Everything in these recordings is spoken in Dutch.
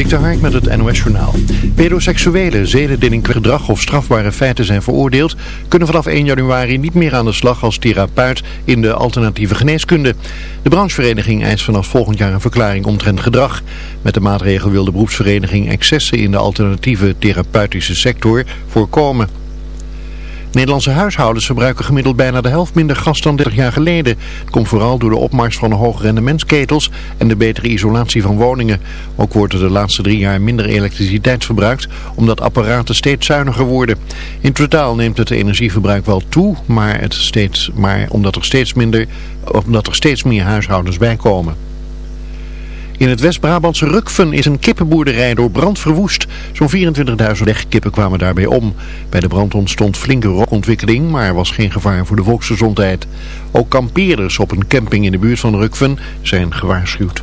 Dik Hark met het NOS Journaal. Pedoseksuelen, zedendelinquent gedrag of strafbare feiten zijn veroordeeld... kunnen vanaf 1 januari niet meer aan de slag als therapeut in de alternatieve geneeskunde. De branchevereniging eist vanaf volgend jaar een verklaring omtrent gedrag. Met de maatregel wil de beroepsvereniging excessen in de alternatieve therapeutische sector voorkomen. Nederlandse huishoudens verbruiken gemiddeld bijna de helft minder gas dan 30 jaar geleden. Het komt vooral door de opmars van de rendementsketels en de betere isolatie van woningen. Ook wordt er de laatste drie jaar minder elektriciteit verbruikt, omdat apparaten steeds zuiniger worden. In totaal neemt het energieverbruik wel toe, maar, het steeds, maar omdat, er steeds minder, omdat er steeds meer huishoudens bijkomen. In het West-Brabantse Rukven is een kippenboerderij door brand verwoest. Zo'n 24.000 legkippen kwamen daarbij om. Bij de brand ontstond flinke rookontwikkeling, maar er was geen gevaar voor de volksgezondheid. Ook kampeerders op een camping in de buurt van Rukven zijn gewaarschuwd.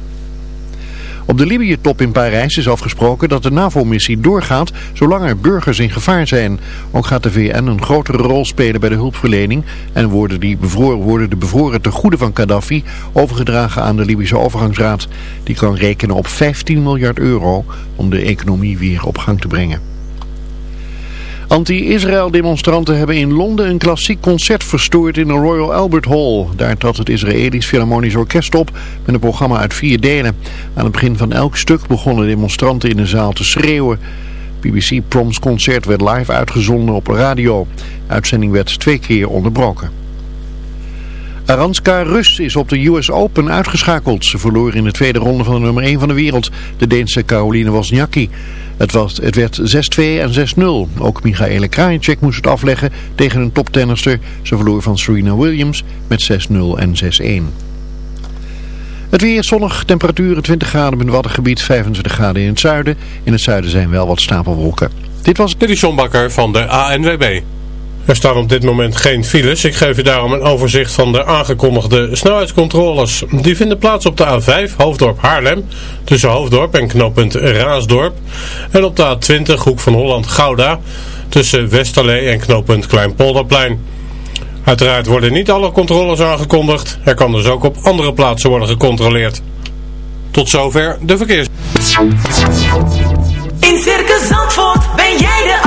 Op de Libië-top in Parijs is afgesproken dat de NAVO-missie doorgaat zolang er burgers in gevaar zijn. Ook gaat de VN een grotere rol spelen bij de hulpverlening en worden, die bevroren, worden de bevroren tegoeden van Gaddafi overgedragen aan de Libische overgangsraad. Die kan rekenen op 15 miljard euro om de economie weer op gang te brengen. Anti-Israël demonstranten hebben in Londen een klassiek concert verstoord in de Royal Albert Hall. Daar trad het Israëlisch Philharmonisch Orkest op met een programma uit vier delen. Aan het begin van elk stuk begonnen demonstranten in de zaal te schreeuwen. BBC Proms concert werd live uitgezonden op radio. De uitzending werd twee keer onderbroken. Aranska Rus is op de US Open uitgeschakeld. Ze verloor in de tweede ronde van de nummer 1 van de wereld, de Deense Caroline Wozniacki. Het, was, het werd 6-2 en 6-0. Ook Michaela Krajicek moest het afleggen tegen een toptennister. Ze verloor van Serena Williams met 6-0 en 6-1. Het weer zonnig, temperaturen 20 graden in het Waddengebied, 25 graden in het zuiden. In het zuiden zijn wel wat stapelwolken. Dit was... Dit is John Bakker van de ANWB. Er staan op dit moment geen files. Ik geef u daarom een overzicht van de aangekondigde snelheidscontroles. Die vinden plaats op de A5 Hoofddorp Haarlem tussen Hoofddorp en knooppunt Raasdorp. En op de A20 Hoek van Holland Gouda tussen Westerlee en knooppunt Kleinpolderplein. Uiteraard worden niet alle controles aangekondigd. Er kan dus ook op andere plaatsen worden gecontroleerd. Tot zover de verkeers. In Circus Zandvoort ben jij de.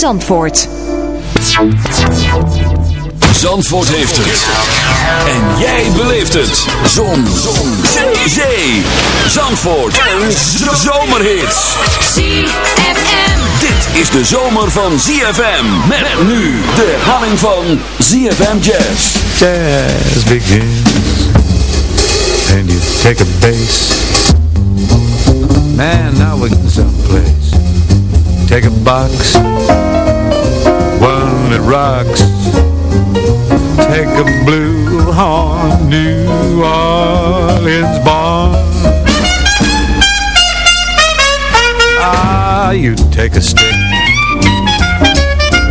Zandvoort. Zandvoort heeft het. En jij beleeft het. Zon. Zon. Zee. Zandvoort. En zomerhits. ZFM. Dit is de zomer van ZFM. Met nu de herhaling van ZFM Jazz. Jazz begins. And you take a bass. Man, now we're someplace. Take a box. That rocks. Take a blue horn, New Orleans barn. Ah, you take a stick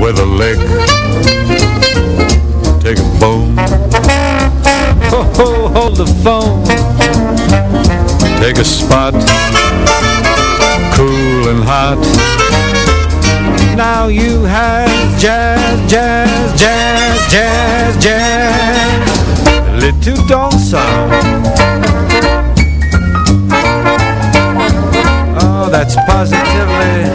with a lick. Take a bone. Ho ho, hold the phone. Take a spot. Cool and hot. Now you have jazz, jazz, jazz, jazz, jazz. Little don't. Oh, that's positively.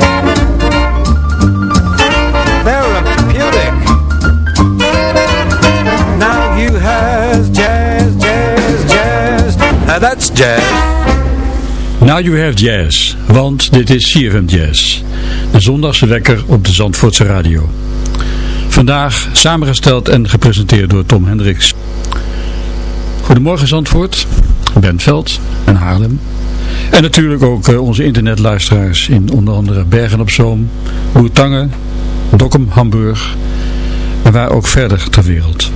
Now you have jazz, jazz, jazz. Now that's jazz. Now You Have Jazz, want dit is CFM Jazz, de zondagse wekker op de Zandvoortse radio. Vandaag samengesteld en gepresenteerd door Tom Hendricks. Goedemorgen Zandvoort, Bentveld en Haarlem. En natuurlijk ook eh, onze internetluisteraars in onder andere Bergen op Zoom, Boertangen, Dokkum, Hamburg en waar ook verder ter wereld.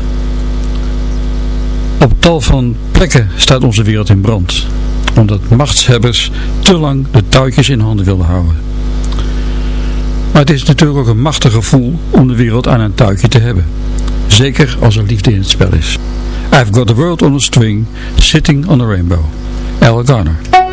Op tal van plekken staat onze wereld in brand omdat machtshebbers te lang de touwtjes in handen wilden houden. Maar het is natuurlijk ook een machtig gevoel om de wereld aan een touwtje te hebben. Zeker als er liefde in het spel is. I've got the world on a string, sitting on a rainbow. Al Garner.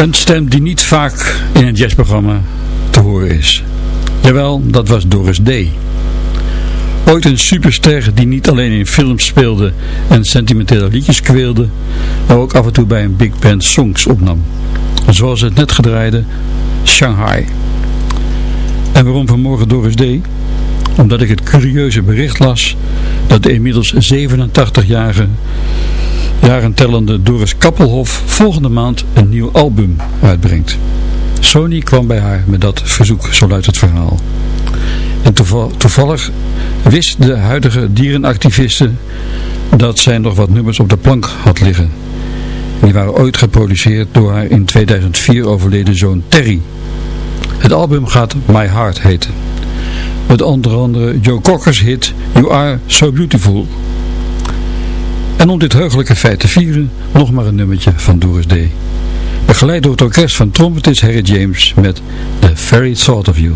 Een stem die niet vaak in een jazzprogramma te horen is. Jawel, dat was Doris D. Ooit een superster die niet alleen in films speelde en sentimentele liedjes kweelde, maar ook af en toe bij een big band songs opnam. Zoals het net gedraaide Shanghai. En waarom vanmorgen Doris D? Omdat ik het curieuze bericht las dat de inmiddels 87-jarige jaren tellende Doris Kappelhof volgende maand een nieuw album uitbrengt. Sony kwam bij haar met dat verzoek, zo luidt het verhaal. En toeval- toevallig wist de huidige dierenactiviste dat zij nog wat nummers op de plank had liggen. Die waren ooit geproduceerd door haar in 2004 overleden zoon Terry. Het album gaat My Heart heten. Met onder andere Joe Cocker's hit You Are So Beautiful. En om dit heugelijke feit te vieren, nog maar een nummertje van Doris D. Begeleid door het orkest van trompetist Harry James met The Very Thought of You.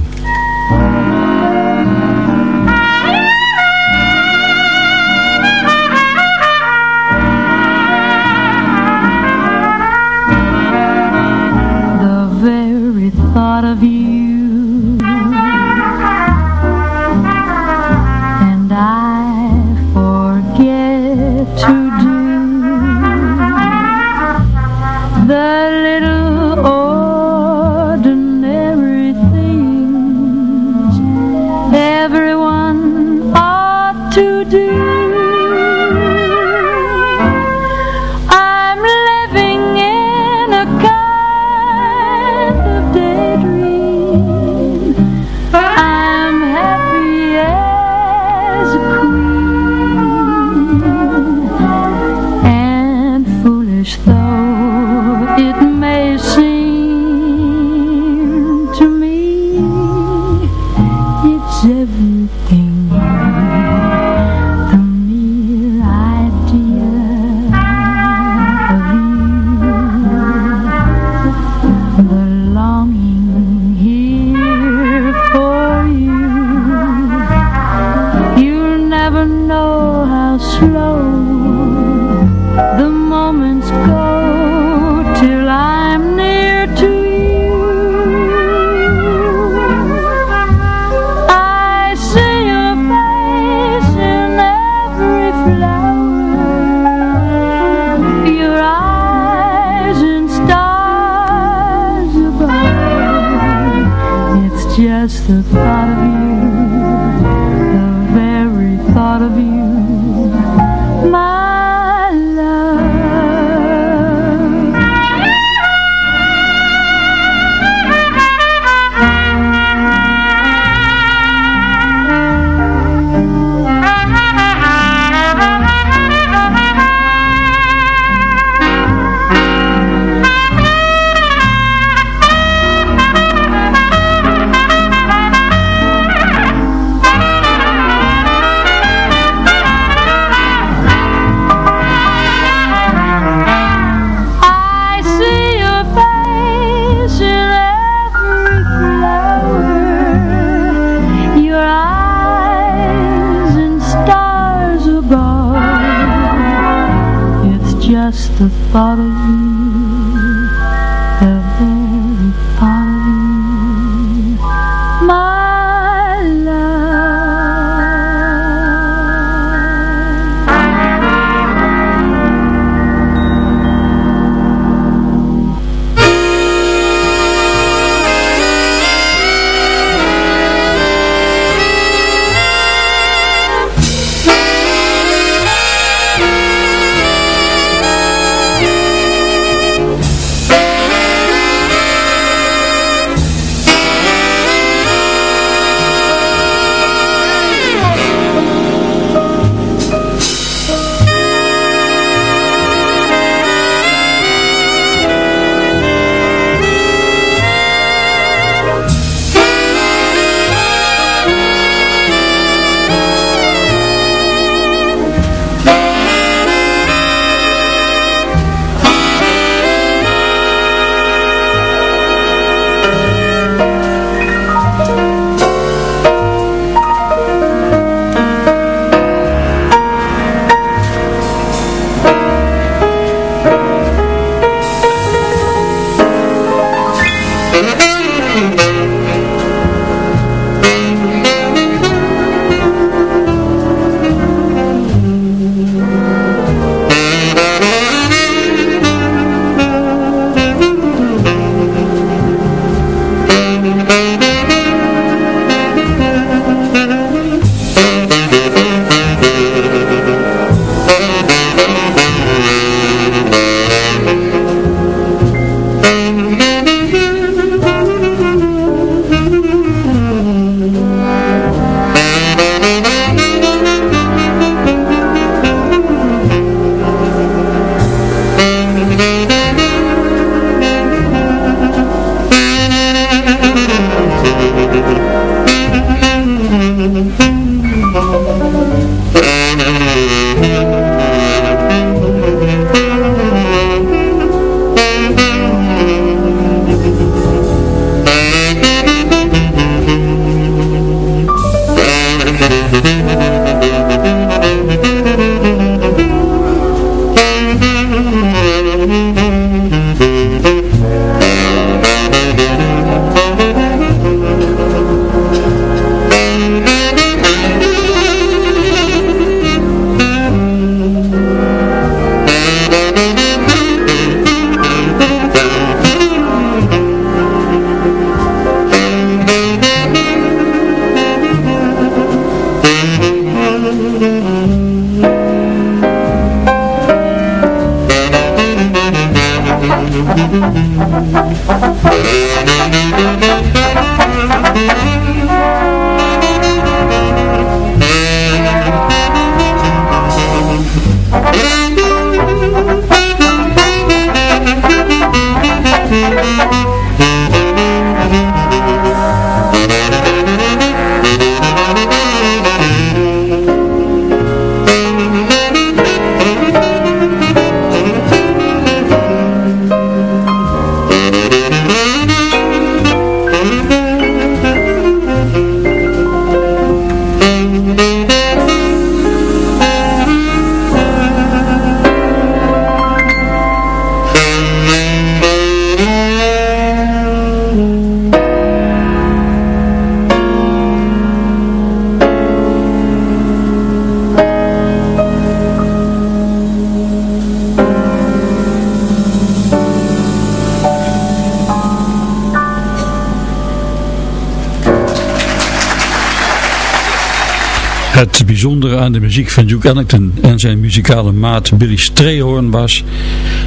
Muziek van Duke Ellington en zijn muzikale maat Billy Strayhorn was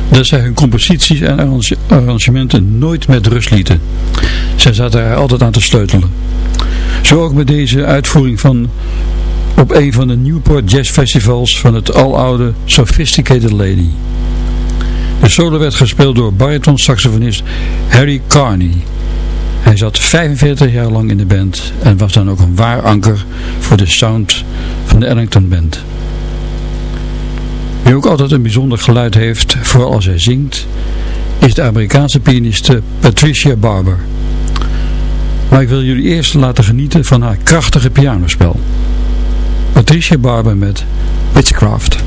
dat zij hun composities en arrangementen nooit met rust lieten. Zij zaten er altijd aan te sleutelen. Zo ook met deze uitvoering van op een van de Newport Jazz Festivals van het aloude Sophisticated Lady. De solo werd gespeeld door bariton saxofonist Harry Carney. Hij zat 45 jaar lang in de band en was dan ook een waar anker voor de sound van de Ellington Band. Wie ook altijd een bijzonder geluid heeft, vooral als hij zingt, is de Amerikaanse pianiste Patricia Barber. Maar ik wil jullie eerst laten genieten van haar krachtige pianospel. Patricia Barber met Witchcraft.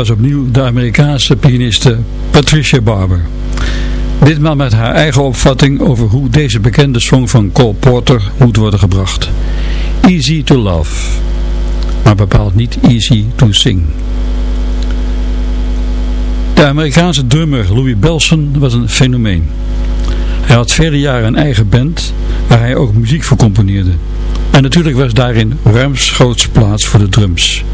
Was opnieuw de Amerikaanse pianiste Patricia Barber. Ditmaal met haar eigen opvatting over hoe deze bekende song van Cole Porter moet worden gebracht. Easy to love, maar bepaald niet easy to sing. De Amerikaanse drummer Louis Belson was een fenomeen. Hij had vele jaren een eigen band waar hij ook muziek voor componeerde. En natuurlijk was daarin ruimschoots plaats voor de drums.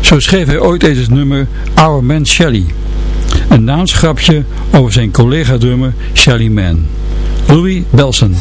Zo schreef hij ooit eens het nummer Our Man Shelley. Een naamsgrapje over zijn collega-drummer Shelly Man. Louis Belson.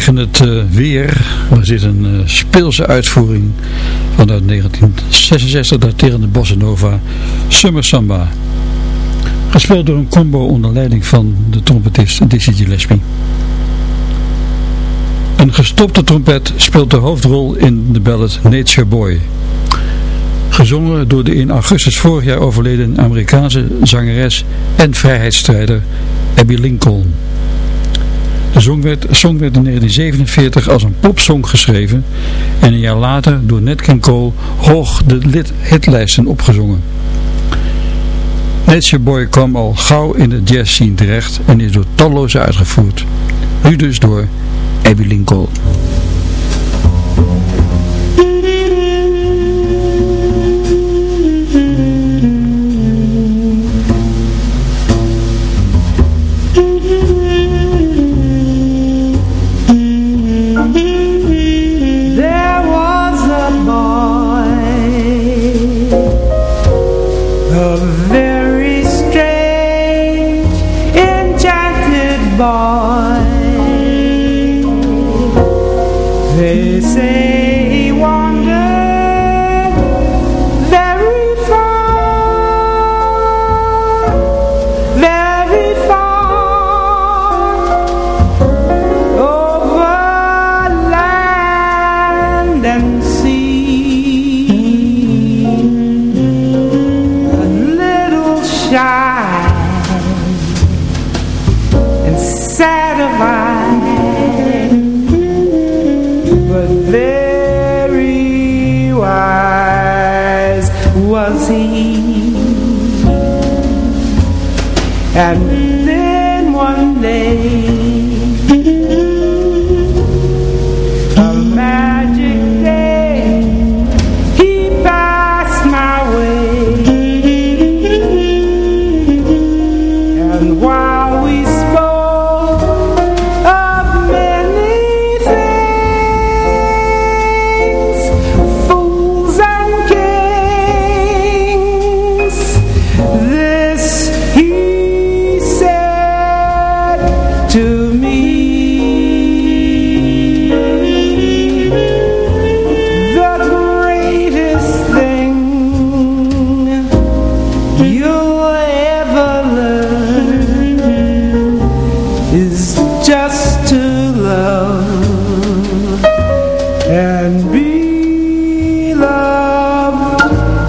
Vanwege het uh, weer, er zit een uh, speelse uitvoering vanuit 1966 daterende Bossa Nova Summer Samba. Gespeeld door een combo onder leiding van de trompetist Dizzy Gillespie. Een gestopte trompet speelt de hoofdrol in de ballad Nature Boy. Gezongen door de in augustus vorig jaar overleden Amerikaanse zangeres en vrijheidsstrijder Abby Lincoln. De song werd, song werd in 1947 als een popsong geschreven en een jaar later door Nat King Cole hoog de hitlijsten opgezongen. Nature Boy kwam al gauw in de jazz scene terecht en is door talloze uitgevoerd. Nu dus door Abby Lincoln.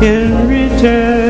in return.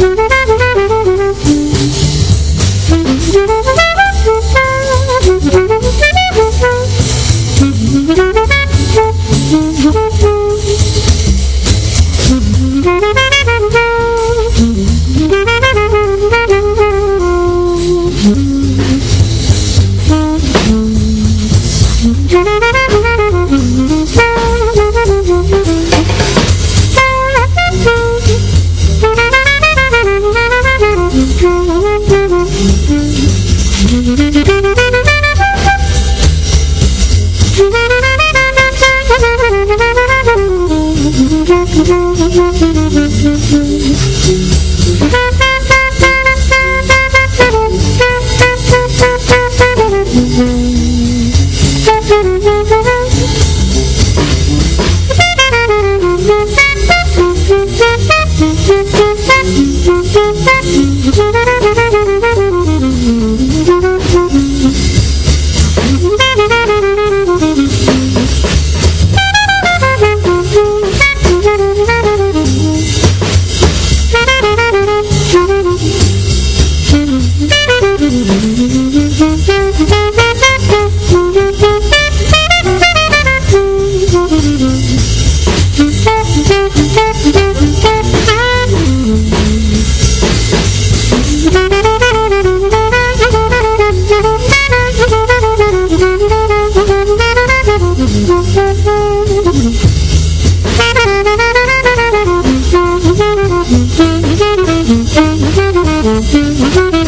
Thank you. All the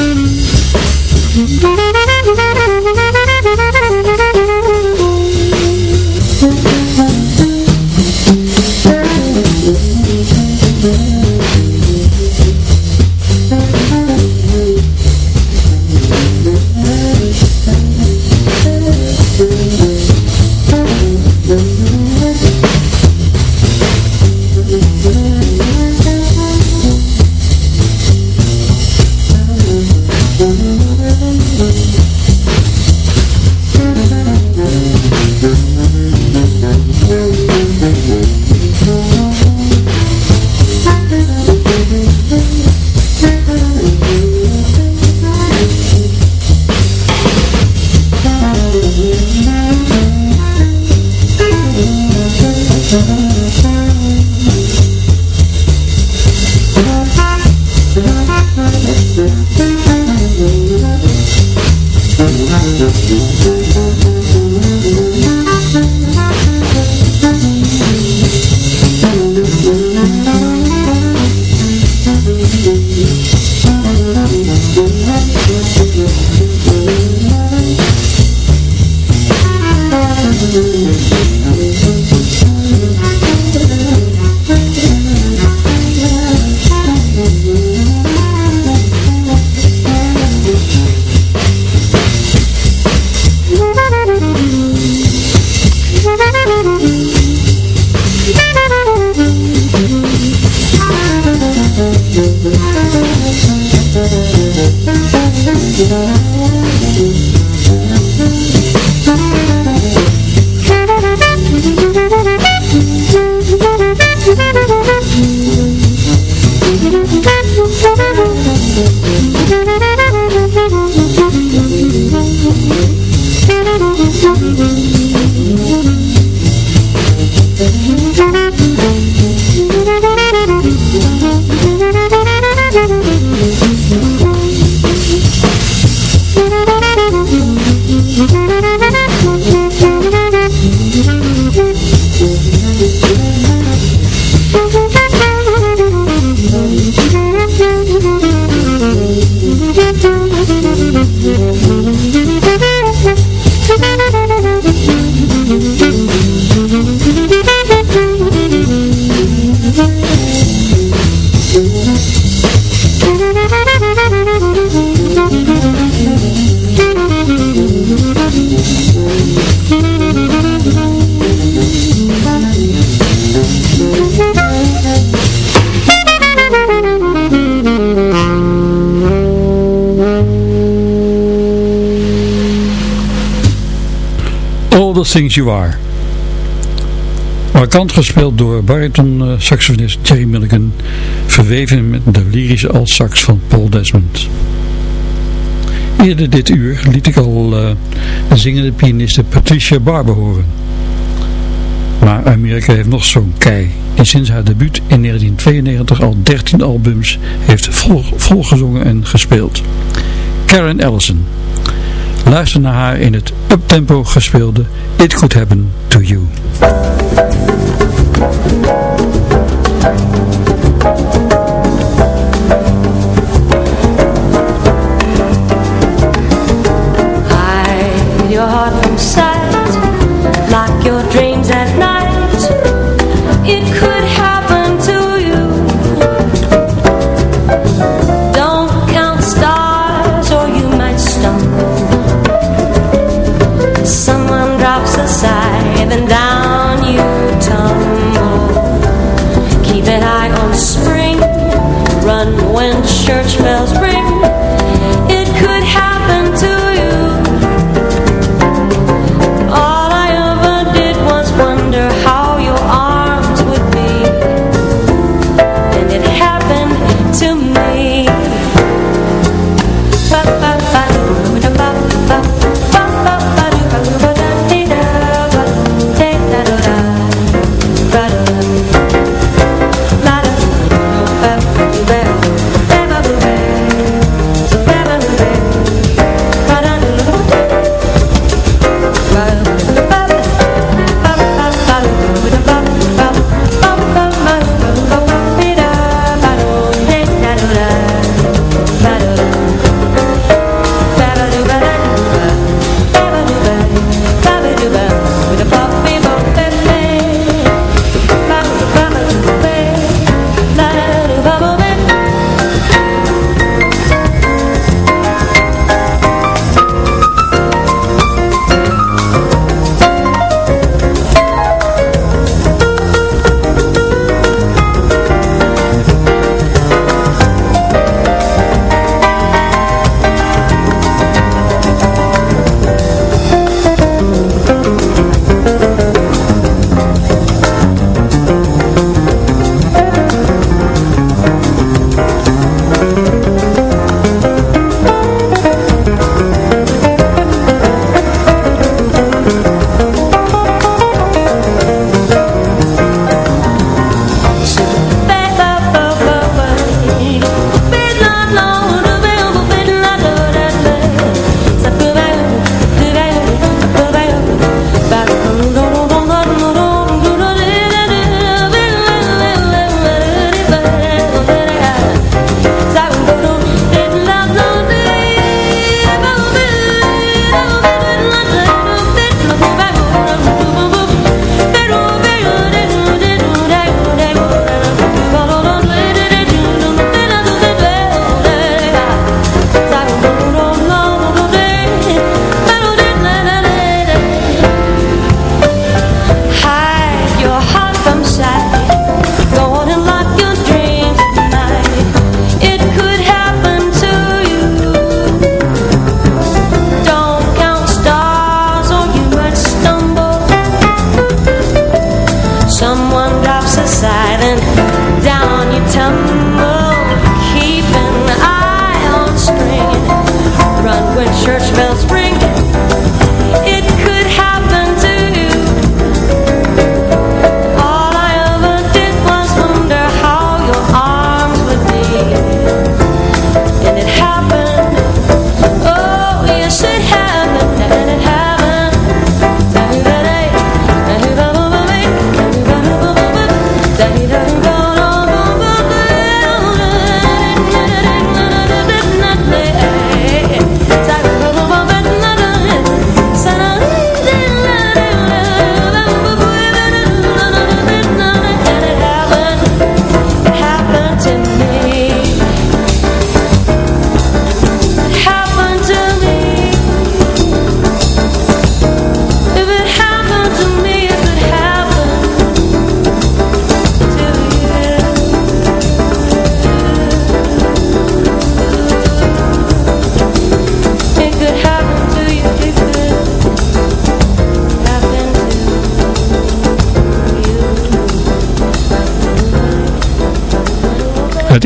Things You Are. Markant gespeeld door bariton-saxofonist Jerry Milligan, verweven met de lyrische alt-sax van Paul Desmond. Eerder dit uur liet ik al uh, de zingende pianiste Patricia Barber horen. Maar Amerika heeft nog zo'n kei, die sinds haar debuut in 1992 al 13 albums heeft vol, volgezongen en gespeeld. Karen Ellison. Luister naar haar in het uptempo gespeelde It Could Happen To You.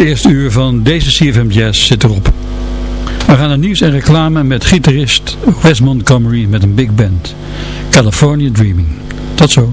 Het eerste uur van deze CFM Jazz zit erop. We gaan naar nieuws en reclame met gitarist Wes Montgomery met een big band. California Dreaming. Tot zo.